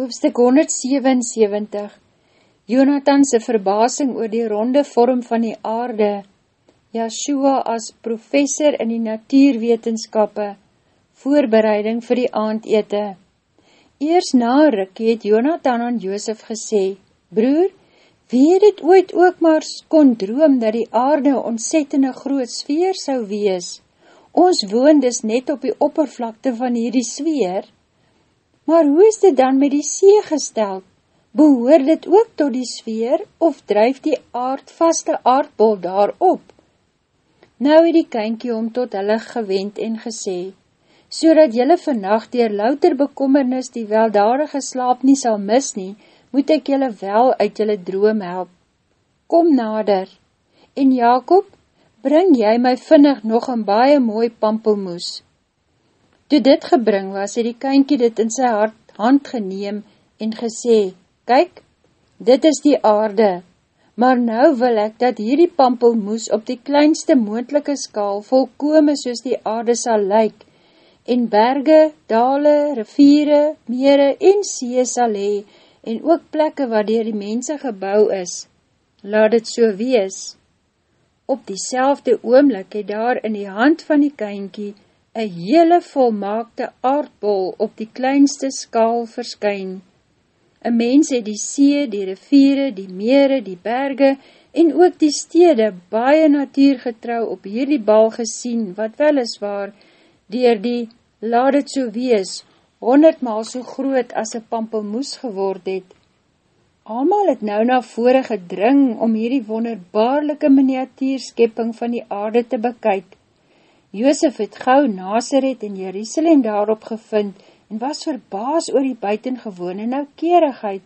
Hoofstuk 177 Jonathanse verbasing oor die ronde vorm van die aarde. Yahshua as professor in die natuurwetenskappe. Voorbereiding vir die aandete. Eers na Rik het Jonathan aan Joosef gesê Broer, wie het het ooit ook maar kon droom dat die aarde ontzettende groot sfeer sou wees? Ons woon dus net op die oppervlakte van hierdie sfeer, Maar hoe is dit dan met die see gesteld? Behoor dit ook tot die sfeer of drijf die aardvaste aardbol daarop? Nou het die kynkie om tot hulle gewend en gesê, so dat jylle vannacht dier louter bekommernis die weldarige slaap nie sal mis nie, moet ek jylle wel uit jylle droom help. Kom nader, en Jacob, bring jy my vinnig nog een baie mooi pampelmoes. Toe dit gebring was, het die kynkie dit in sy hart hand geneem en gesê, Kyk, dit is die aarde, maar nou wil ek dat hierdie pampelmoes op die kleinste moendelike skaal volkome soos die aarde sal lyk, en berge, dale, riviere, mere en see sal hee, en ook plekke waar die mense gebouw is. Laat het so wees. Op die oomlik het daar in die hand van die kynkie een hele volmaakte aardbol op die kleinste skaal verskyn. Een mens het die see, die riviere, die mere, die berge en ook die stede baie natuurgetrou op hierdie bal gesien, wat wel is waar, dier die, laat het so wees, honderdmaal so groot as een pampelmoes geword het. Almal het nou na vore gedring om hierdie wonderbaarlike miniatuurskepping van die aarde te bekyk, Joosef het gauw Nazareth en Jerusalem daarop gevind en was verbaas oor die buitengewone naukerigheid.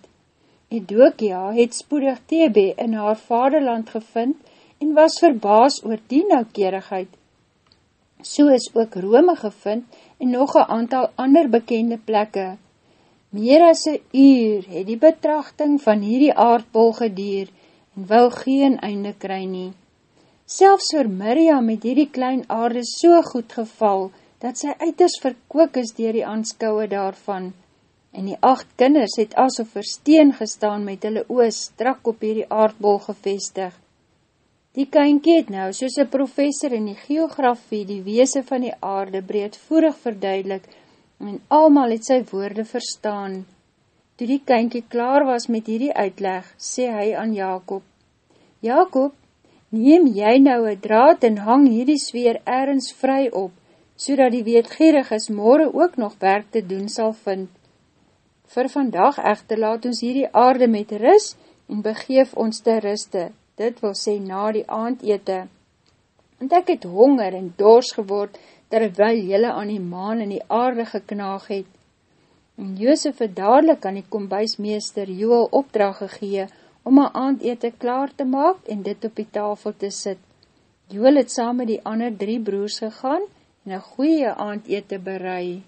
Edokia het spoedig Thebe in haar vaderland gevind en was verbaas oor die naukerigheid. So is ook Rome gevind en nog een aantal ander bekende plekke. Meer as een uur het die betrachting van hierdie aardbol gedier en wou geen einde kry nie. Selfs vir Miriam het hierdie klein aarde so goed geval, dat sy uiters verkook is dier die aanskouwe daarvan. En die acht kinders het asof versteen gestaan met hulle oos strak op hierdie aardbol gevestig. Die kynkie het nou, soos een professor in die geografie, die weese van die aarde breedvoerig verduidelik, en almal het sy woorde verstaan. Toe die kynkie klaar was met hierdie uitleg, sê hy aan Jacob, Jacob, neem jy nou een draad en hang hierdie sfeer ergens vry op, so dat die weetgerig is morgen ook nog werk te doen sal vind. Vir vandag echter laat ons hierdie aarde met ris en begeef ons te riste, dit wil sê na die aandete. Want ek het honger en dors geword, terwyl jylle aan die maan en die aarde geknaag het. En Joosef het dadelijk aan die kombuismeester Joel opdrag gegee, om een aandete klaar te maak en dit op die tafel te sit. Joel het saam met die ander drie broers gegaan en een goeie aandete berei.